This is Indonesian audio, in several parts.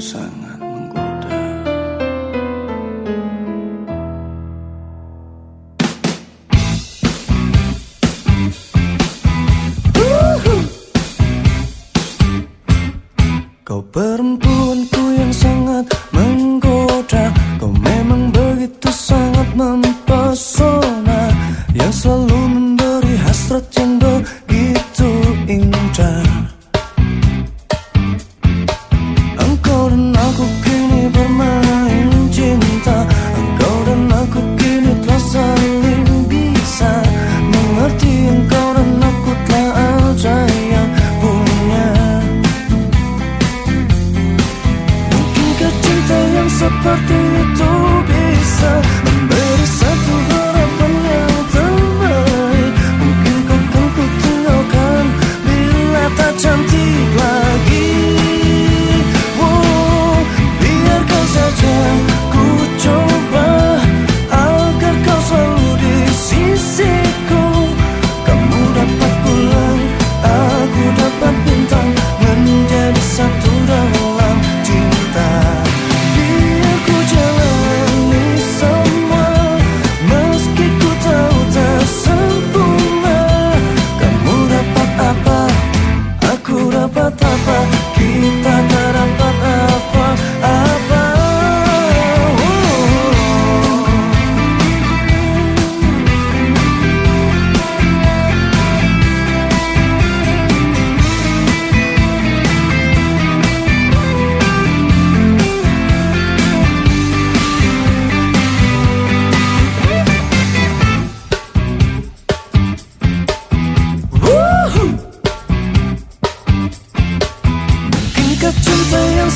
itu sangat menggoda. Kau perempuanku yang sangat menggoda Kau memang begitu sangat mem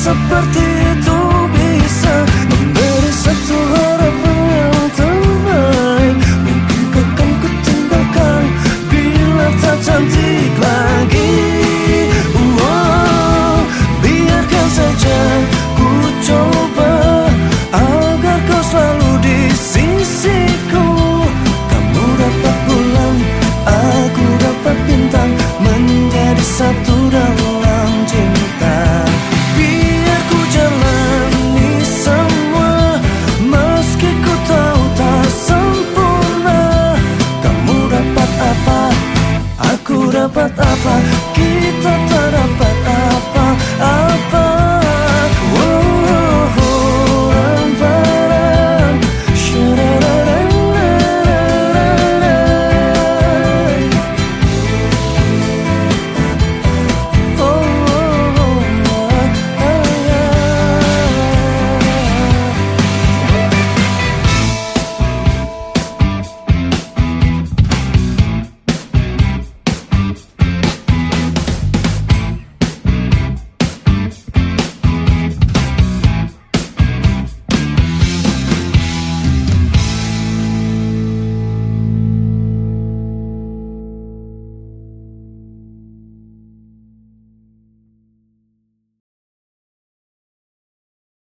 seperti